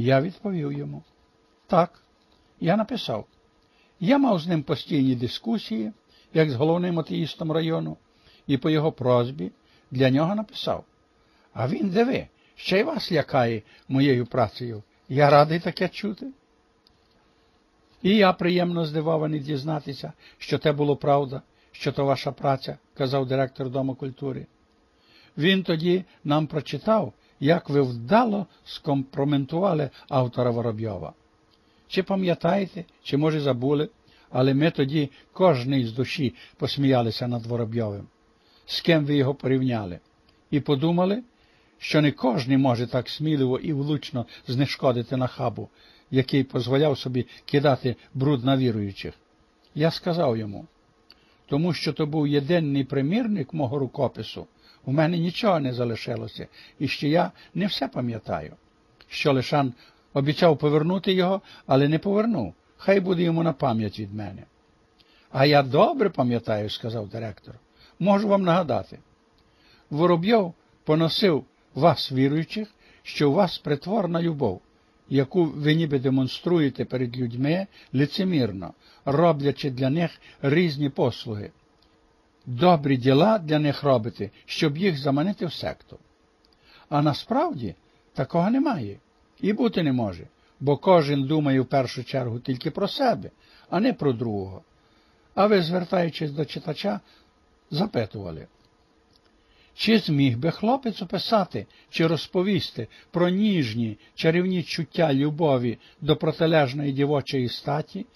Я відповів йому. Так, я написав. Я мав з ним постійні дискусії, як з головним атеїстом району, і по його просьбі для нього написав. А він диви, ще й вас лякає моєю працею. Я радий таке чути. І я приємно здивований дізнатися, що те було правда, що то ваша праця, казав директор Дому культури. Він тоді нам прочитав, як ви вдало скомпроментували автора Воробйова. Чи пам'ятаєте, чи, може, забули, але ми тоді кожний з душі посміялися над Воробйовим, з ким ви його порівняли, і подумали, що не кожний може так сміливо і влучно знешкодити нахабу, який дозволяв собі кидати бруд на віруючих. Я сказав йому, тому що то був єдиний примірник мого рукопису, у мене нічого не залишилося, і що я не все пам'ятаю, що Лишан обіцяв повернути його, але не повернув. Хай буде йому на пам'ять від мене. А я добре пам'ятаю, сказав директор. Можу вам нагадати. Воробйов поносив вас, віруючих, що у вас притворна любов, яку ви ніби демонструєте перед людьми лицемірно, роблячи для них різні послуги. Добрі діла для них робите, щоб їх заманити в секту. А насправді такого немає і бути не може, бо кожен думає в першу чергу тільки про себе, а не про другого. А ви, звертаючись до читача, запитували. Чи зміг би хлопець описати чи розповісти про ніжні чарівні чуття любові до протилежної дівочої статі,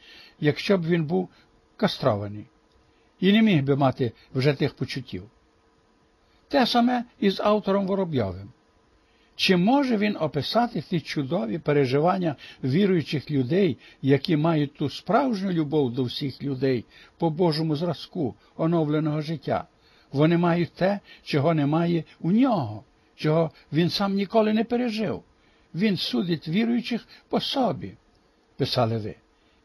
якщо б він був кастрований, і не міг би мати вже тих почуттів? Те саме і з автором Воробйовим. Чи може він описати ті чудові переживання віруючих людей, які мають ту справжню любов до всіх людей по Божому зразку оновленого життя? Вони мають те, чого немає у нього, чого він сам ніколи не пережив. Він судить віруючих по собі, писали ви,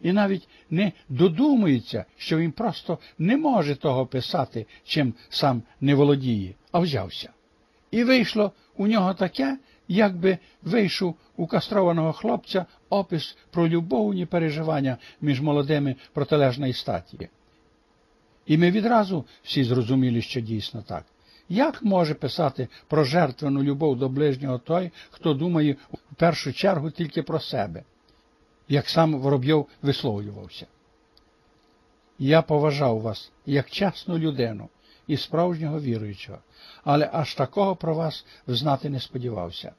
і навіть не додумується, що він просто не може того писати, чим сам не володіє, а взявся. І вийшло у нього таке, якби вийшов у кастрованого хлопця опис про любовні переживання між молодими протилежної статі. І ми відразу всі зрозуміли, що дійсно так. Як може писати про жертвену любов до ближнього той, хто думає в першу чергу тільки про себе, як сам Воробйов висловлювався? Я поважав вас як чесну людину і справжнього віруючого, але аж такого про вас знати не сподівався.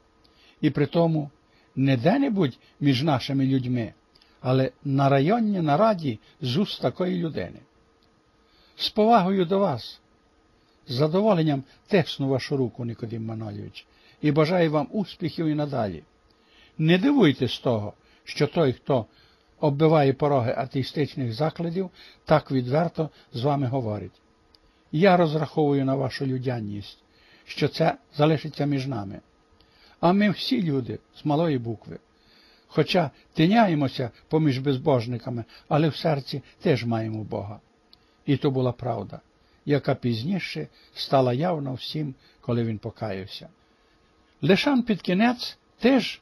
І при тому не де-небудь між нашими людьми, але на районній нараді з уст такої людини з повагою до вас. З задоволенням тесну вашу руку, Никодим Манолійович, і бажаю вам успіхів і надалі. Не дивуйтесь того, що той, хто оббиває пороги атеїстичних закладів, так відверто з вами говорить. Я розраховую на вашу людяність, що це залишиться між нами. А ми всі люди з малої букви. Хоча тиняємося поміж безбожниками, але в серці теж маємо Бога. І то була правда, яка пізніше стала явна всім, коли він покаявся. Лишан під кінець теж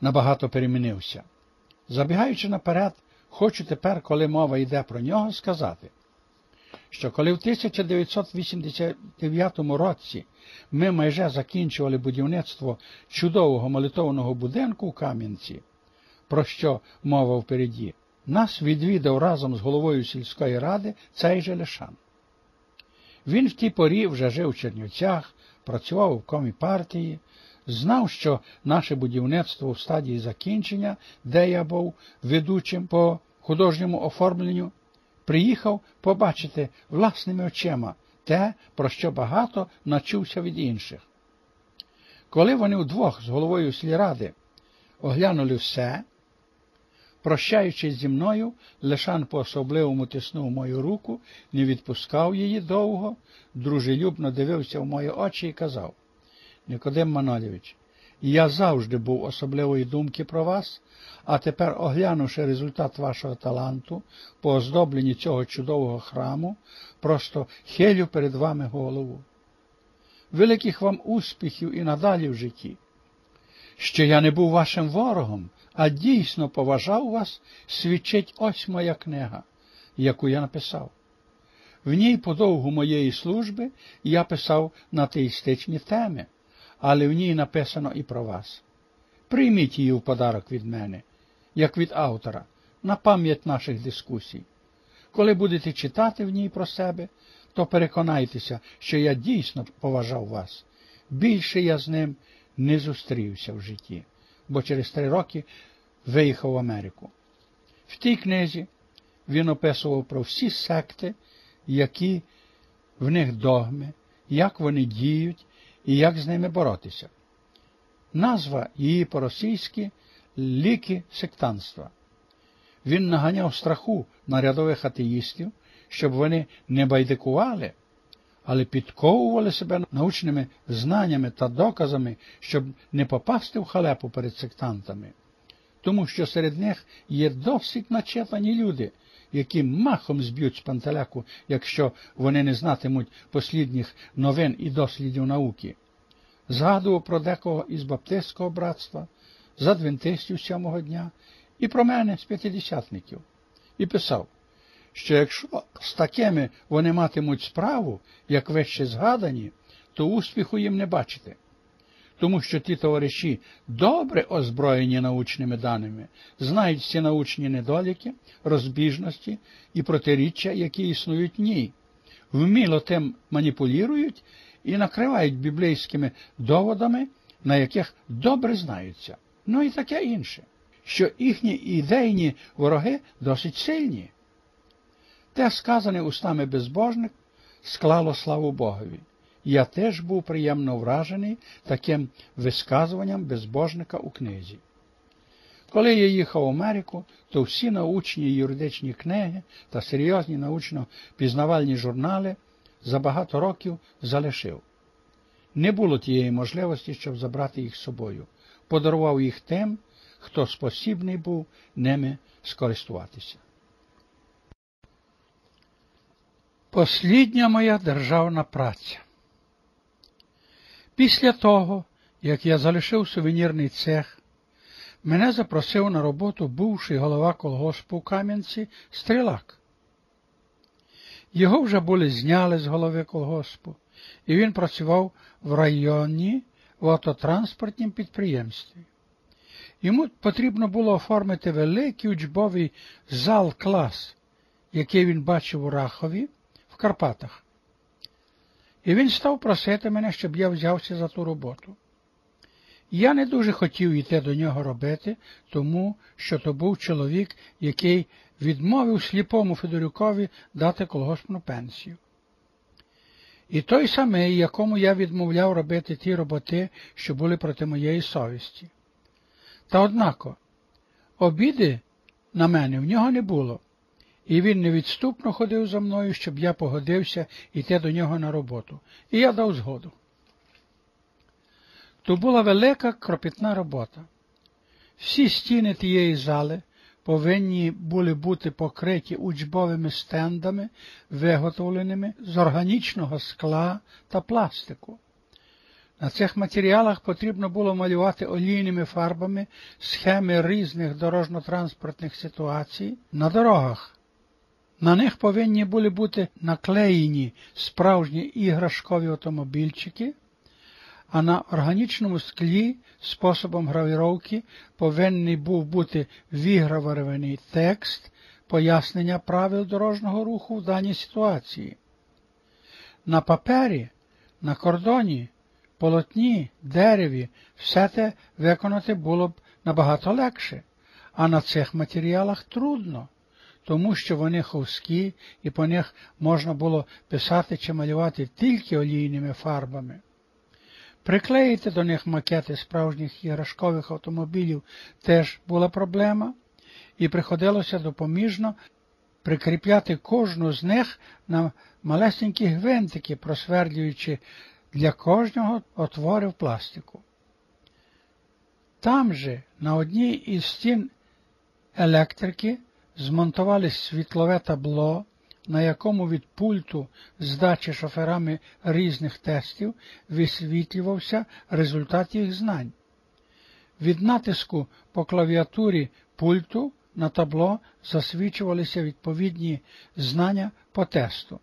набагато перемінився. Забігаючи наперед, хочу тепер, коли мова йде про нього, сказати, що коли в 1989 році ми майже закінчували будівництво чудового молитовного будинку у Кам'янці, про що мова впереді, нас відвідав разом з головою сільської ради цей же Лешан. Він в тій порі вже жив у Чернівцях, працював у комі партії, знав, що наше будівництво в стадії закінчення, де я був ведучим по художньому оформленню, приїхав побачити власними очима те, про що багато начувся від інших. Коли вони вдвох з головою сільради оглянули все, Прощаючись зі мною, Лешан по особливому тиснув мою руку, не відпускав її довго, дружелюбно дивився в мої очі і казав Никодим Манолєвич, я завжди був особливої думки про вас, а тепер, оглянувши результат вашого таланту по оздобленні цього чудового храму, просто хилю перед вами голову. Великих вам успіхів і надалі в житті. Що я не був вашим ворогом, а дійсно поважав вас, свідчить ось моя книга, яку я написав. В ній по довгу моєї служби я писав на теїстичні теми, але в ній написано і про вас. Прийміть її в подарок від мене, як від автора, на пам'ять наших дискусій. Коли будете читати в ній про себе, то переконайтеся, що я дійсно поважав вас. Більше я з ним не зустрівся в житті, бо через три роки виїхав в Америку. В тій книзі він описував про всі секти, які в них догми, як вони діють і як з ними боротися. Назва її по-російськи ліки сектанства. Він наганяв страху на рядових атеїстів, щоб вони не байдикували, але підковували себе научними знаннями та доказами, щоб не попасти в халепу перед сектантами, тому що серед них є досить начепані люди, які махом зб'ють з пантеляку, якщо вони не знатимуть послідніх новин і дослідів науки. Згадував про декого із баптистського братства, з адвентистів сьомого дня і про мене з п'ятидесятників, і писав, що якщо з такими вони матимуть справу, як вище згадані, то успіху їм не бачити. Тому що ті товариші добре озброєні научними даними, знають всі научні недоліки, розбіжності і протиріччя, які існують в ній, вміло тим маніпулюють і накривають біблійськими доводами, на яких добре знаються. Ну і таке інше, що їхні ідейні вороги досить сильні. Те, сказане устами безбожник, склало славу Богові. Я теж був приємно вражений таким висказуванням безбожника у книзі. Коли я їхав в Америку, то всі научні і юридичні книги та серйозні научно-пізнавальні журнали за багато років залишив. Не було тієї можливості, щоб забрати їх з собою. Подарував їх тим, хто спосібний був ними скористуватися. Послідня моя державна праця. Після того, як я залишив сувенірний цех, мене запросив на роботу бувший голова колгоспу у Кам'янці Стрілак. Його вже були зняли з голови колгоспу, і він працював в районі в автотранспортнім підприємстві. Йому потрібно було оформити великий учбовий зал клас, який він бачив у Рахові в Карпатах. І він став просити мене, щоб я взявся за ту роботу. Я не дуже хотів йти до нього робити, тому що то був чоловік, який відмовив сліпому Федорюкові дати колгоспну пенсію. І той самий, якому я відмовляв робити ті роботи, що були проти моєї совісті. Та однако, обіди на мене в нього не було, і він невідступно ходив за мною, щоб я погодився йти до нього на роботу, і я дав згоду. То була велика кропітна робота. Всі стіни тієї зали повинні були бути покриті учбовими стендами, виготовленими з органічного скла та пластику. На цих матеріалах потрібно було малювати олійними фарбами схеми різних дорожньо-транспортних ситуацій на дорогах. На них повинні були бути наклеєні справжні іграшкові автомобільчики, а на органічному склі способом гравіровки повинен був бути виграварований текст пояснення правил дорожнього руху в даній ситуації. На папері, на кордоні, полотні, дереві все те виконати було б набагато легше, а на цих матеріалах трудно, тому що вони ховські і по них можна було писати чи малювати тільки олійними фарбами. Приклеїти до них макети справжніх іграшкових автомобілів теж була проблема, і приходилося допоміжно прикріпляти кожну з них на малесенькі гвинтики, просвердлюючи для кожного отворів пластику. Там же на одній із стін електрики змонтували світлове табло на якому від пульту здачі шоферами різних тестів висвітлювався результат їх знань. Від натиску по клавіатурі пульту на табло засвідчувалися відповідні знання по тесту.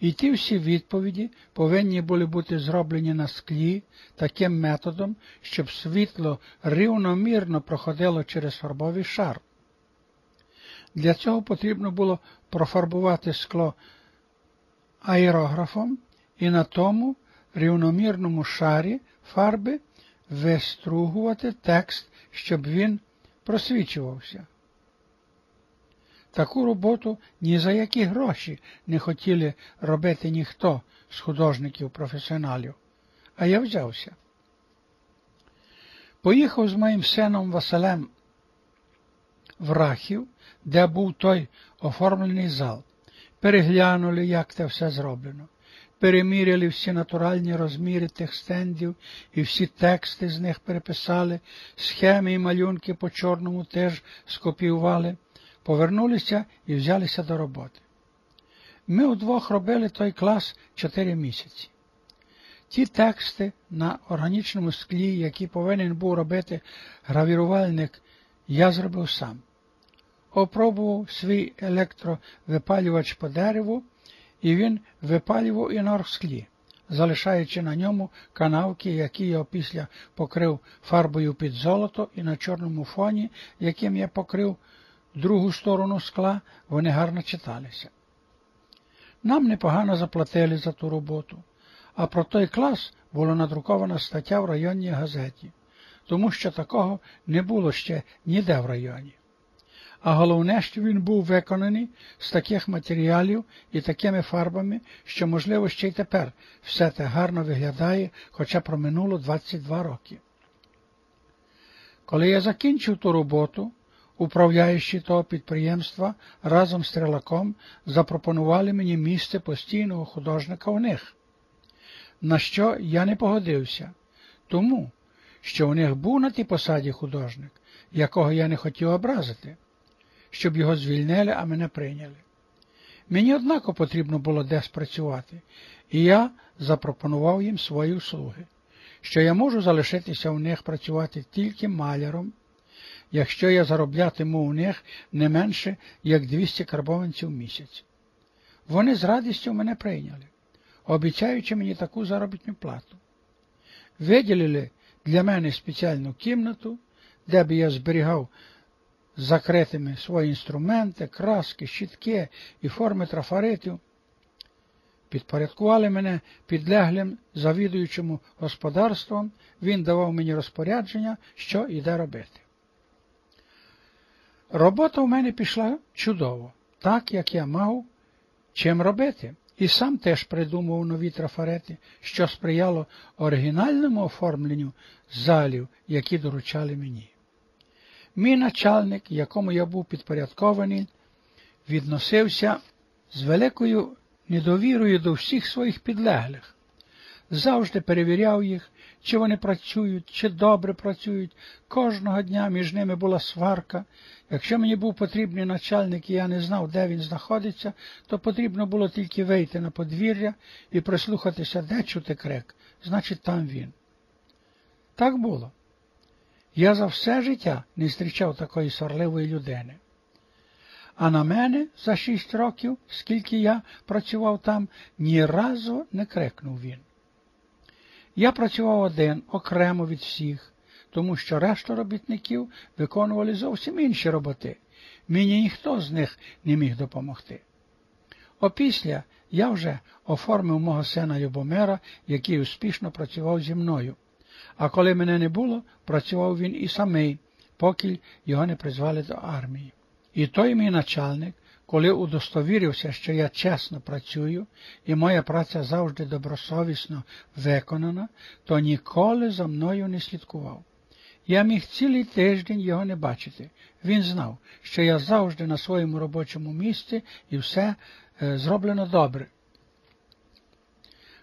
І ті всі відповіді повинні були бути зроблені на склі таким методом, щоб світло рівномірно проходило через фарбовий шар. Для цього потрібно було профарбувати скло аерографом і на тому рівномірному шарі фарби вистругувати текст, щоб він просвічувався. Таку роботу ні за які гроші не хотіли робити ніхто з художників-професіоналів, а я взявся. Поїхав з моїм сином Василем в Рахів, де був той оформлений зал. Переглянули, як це все зроблено. Переміряли всі натуральні розміри тих стендів і всі тексти з них переписали, схеми і малюнки по чорному теж скопіювали повернулися і взялися до роботи. Ми удвох робили той клас чотири місяці. Ті тексти на органічному склі, які повинен був робити гравірувальник, я зробив сам. Опробував свій електровипалювач по дереву, і він випалював і на оргсклі, залишаючи на ньому канавки, які я після покрив фарбою під золото і на чорному фоні, яким я покрив другу сторону скла, вони гарно читалися. Нам непогано заплатили за ту роботу, а про той клас була надрукована стаття в районній газеті, тому що такого не було ще ніде в районі. А головне, що він був виконаний з таких матеріалів і такими фарбами, що, можливо, ще й тепер все те гарно виглядає, хоча проминуло 22 роки. Коли я закінчив ту роботу, управляючи того підприємства разом з стрілаком запропонували мені місце постійного художника у них, на що я не погодився, тому що у них був на тій посаді художник, якого я не хотів образити, щоб його звільнили, а мене прийняли. Мені, однако, потрібно було десь працювати, і я запропонував їм свої услуги, що я можу залишитися у них працювати тільки маляром якщо я зароблятиму у них не менше, як 200 карбованців в місяць. Вони з радістю мене прийняли, обіцяючи мені таку заробітну плату. Виділили для мене спеціальну кімнату, де б я зберігав закритими свої інструменти, краски, щітки і форми трафаретів. Підпорядкували мене підлеглим завідуючому господарством, він давав мені розпорядження, що іде робити. Робота в мене пішла чудово, так як я мав чим робити, і сам теж придумав нові трафарети, що сприяло оригінальному оформленню залів, які доручали мені. Мій начальник, якому я був підпорядкований, відносився з великою недовірою до всіх своїх підлеглих, завжди перевіряв їх, чи вони працюють, чи добре працюють. Кожного дня між ними була сварка. Якщо мені був потрібний начальник і я не знав, де він знаходиться, то потрібно було тільки вийти на подвір'я і прислухатися, де чути крик, значить, там він. Так було. Я за все життя не зустрічав такої сорливої людини. А на мене за шість років, скільки я працював там, ні разу не крикнув він. Я працював один окремо від всіх, тому що решта робітників виконували зовсім інші роботи. Мені ніхто з них не міг допомогти. Опісля я вже оформив мого сина Любомира, який успішно працював зі мною. А коли мене не було, працював він і самий, поки його не призвали до армії. І той мій начальник коли удостовірився, що я чесно працюю і моя праця завжди добросовісно виконана, то ніколи за мною не слідкував. Я міг цілий тиждень його не бачити. Він знав, що я завжди на своєму робочому місці і все е, зроблено добре.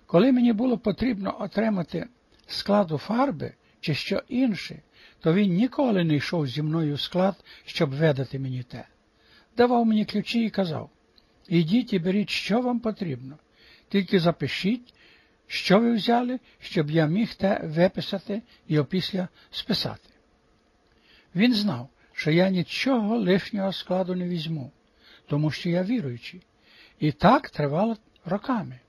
Коли мені було потрібно отримати складу фарби чи що інше, то він ніколи не йшов зі мною в склад, щоб видати мені те давав мені ключі і казав Ідіть і беріть, що вам потрібно, тільки запишіть, що ви взяли, щоб я міг те виписати і опісля списати. Він знав, що я нічого лишнього складу не візьму, тому що я віруючий. І так тривало роками.